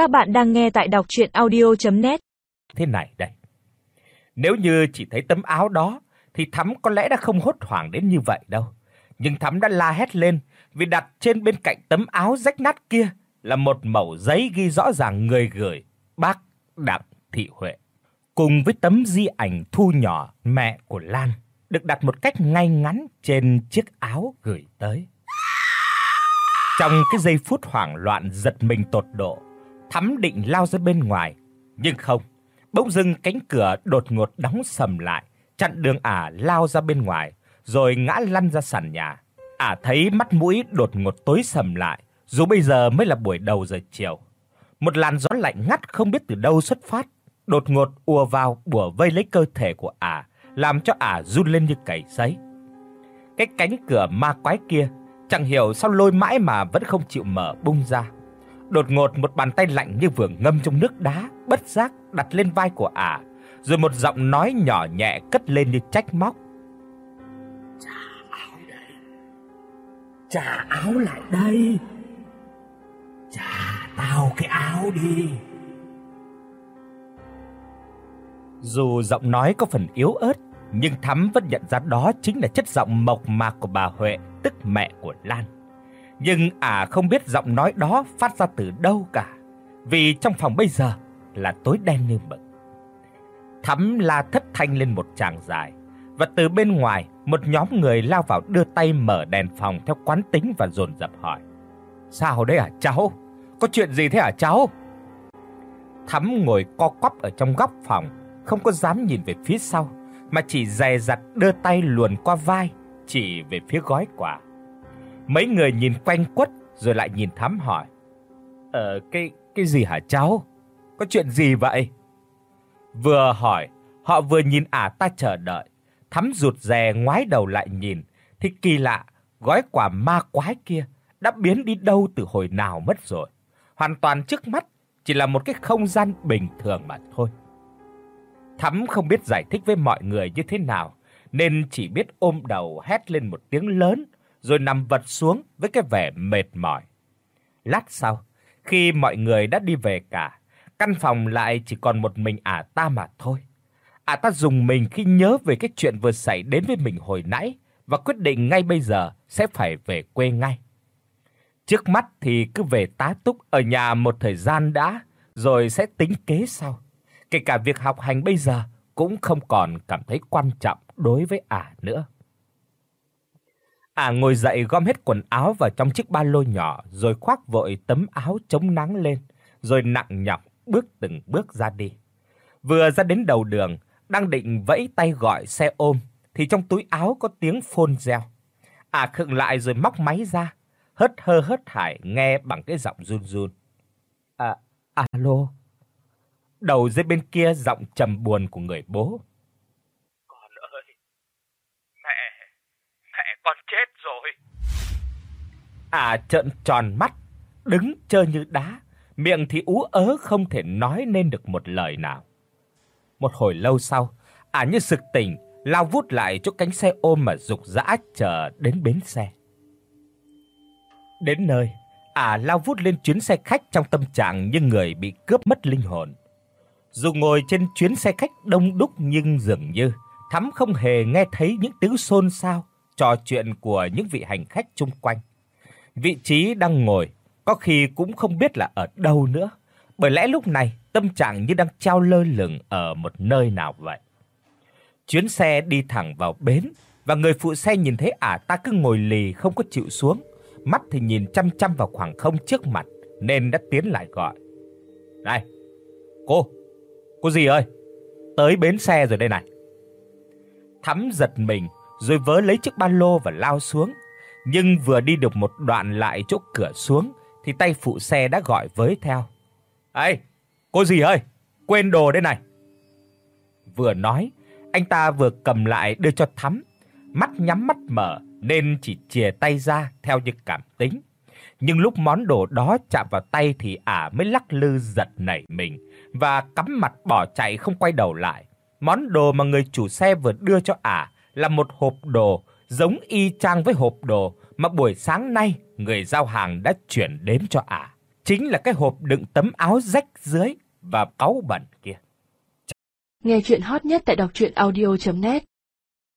Các bạn đang nghe tại đọc audio net Thế này đây. Nếu như chỉ thấy tấm áo đó thì Thắm có lẽ đã không hốt hoảng đến như vậy đâu. Nhưng Thắm đã la hét lên vì đặt trên bên cạnh tấm áo rách nát kia là một mẩu giấy ghi rõ ràng người gửi, bác Đặng Thị Huệ. Cùng với tấm di ảnh thu nhỏ mẹ của Lan được đặt một cách ngay ngắn trên chiếc áo gửi tới. Trong cái giây phút hoảng loạn giật mình tột độ, Thắm định lao ra bên ngoài, nhưng không, bỗng dưng cánh cửa đột ngột đóng sầm lại, chặn đường ả lao ra bên ngoài, rồi ngã lăn ra sàn nhà. Ả thấy mắt mũi đột ngột tối sầm lại, dù bây giờ mới là buổi đầu giờ chiều. Một làn gió lạnh ngắt không biết từ đâu xuất phát, đột ngột ùa vào bủa vây lấy cơ thể của ả, làm cho ả run lên như cầy sấy. Cái cánh cửa ma quái kia, chẳng hiểu sao lôi mãi mà vẫn không chịu mở bung ra. Đột ngột một bàn tay lạnh như vừa ngâm trong nước đá, bất giác đặt lên vai của ả, rồi một giọng nói nhỏ nhẹ cất lên như trách móc. Trả áo đây. Trả áo lại đây. Trả tao cái áo đi. Dù giọng nói có phần yếu ớt, nhưng Thắm vẫn nhận ra đó chính là chất giọng mộc mạc của bà Huệ, tức mẹ của Lan. Nhưng ả à không biết giọng nói đó phát ra từ đâu cả, vì trong phòng bây giờ là tối đen như mực. Thắm la thất thanh lên một tràng dài, và từ bên ngoài, một nhóm người lao vào đưa tay mở đèn phòng theo quán tính và dồn dập hỏi: "Sao đấy hả cháu? Có chuyện gì thế hả cháu?" Thắm ngồi co quắp ở trong góc phòng, không có dám nhìn về phía sau, mà chỉ dè dặt đưa tay luồn qua vai, chỉ về phía gói quà. Mấy người nhìn quanh quất rồi lại nhìn Thắm hỏi: "Ờ cái cái gì hả cháu? Có chuyện gì vậy?" Vừa hỏi, họ vừa nhìn ả ta chờ đợi. Thắm rụt rè ngoái đầu lại nhìn, thì kỳ lạ, gói quà ma quái kia đã biến đi đâu từ hồi nào mất rồi. Hoàn toàn trước mắt chỉ là một cái không gian bình thường mà thôi. Thắm không biết giải thích với mọi người như thế nào, nên chỉ biết ôm đầu hét lên một tiếng lớn rồi nằm vật xuống với cái vẻ mệt mỏi. Lát sau, khi mọi người đã đi về cả, căn phòng lại chỉ còn một mình ả ta mà thôi. Ả ta dùng mình khi nhớ về cái chuyện vừa xảy đến với mình hồi nãy và quyết định ngay bây giờ sẽ phải về quê ngay. Trước mắt thì cứ về tá túc ở nhà một thời gian đã, rồi sẽ tính kế sau. Kể cả việc học hành bây giờ cũng không còn cảm thấy quan trọng đối với ả nữa. Ả ngồi dậy gom hết quần áo vào trong chiếc ba lô nhỏ rồi khoác vội tấm áo chống nắng lên, rồi nặng nhọc bước từng bước ra đi. Vừa ra đến đầu đường, đang định vẫy tay gọi xe ôm thì trong túi áo có tiếng phone reo. Ả khựng lại rồi móc máy ra, hớt hơ hớt hải nghe bằng cái giọng run run. "À, alo." Đầu dây bên kia giọng trầm buồn của người bố. Con ơi. Mẹ con chết rồi. À trợn tròn mắt, đứng trơ như đá, miệng thì ú ớ không thể nói nên được một lời nào. Một hồi lâu sau, à như sực tỉnh, lao vút lại chỗ cánh xe ôm mà dục dã chờ đến bến xe. Đến nơi, à lao vút lên chuyến xe khách trong tâm trạng như người bị cướp mất linh hồn. Dù ngồi trên chuyến xe khách đông đúc nhưng dường như Thắm không hề nghe thấy những tiếng xôn xao, trò chuyện của những vị hành khách chung quanh. Vị trí đang ngồi có khi cũng không biết là ở đâu nữa, bởi lẽ lúc này tâm trạng như đang treo lơ lửng ở một nơi nào vậy. Chuyến xe đi thẳng vào bến và người phụ xe nhìn thấy ả ta cứ ngồi lì không có chịu xuống, mắt thì nhìn chăm chăm vào khoảng không trước mặt nên đã tiến lại gọi. "Này, cô, Cô gì ơi, tới bến xe rồi đây này." Thắm giật mình, rồi vớ lấy chiếc ba lô và lao xuống, nhưng vừa đi được một đoạn lại chỗ cửa xuống thì tay phụ xe đã gọi với theo. "Ê, cô gì ơi, quên đồ đây này." Vừa nói, anh ta vừa cầm lại đưa cho Thắm, mắt nhắm mắt mở nên chỉ chìa tay ra theo như cảm tính. Nhưng lúc món đồ đó chạm vào tay thì ả mới lắc lư giật nảy mình và cắm mặt bỏ chạy không quay đầu lại. Món đồ mà người chủ xe vừa đưa cho ả là một hộp đồ giống y chang với hộp đồ mà buổi sáng nay người giao hàng đã chuyển đến cho ả. À. Chính là cái hộp đựng tấm áo rách dưới và cáu bẩn kia. Nghe truyện hot nhất tại đọc audio net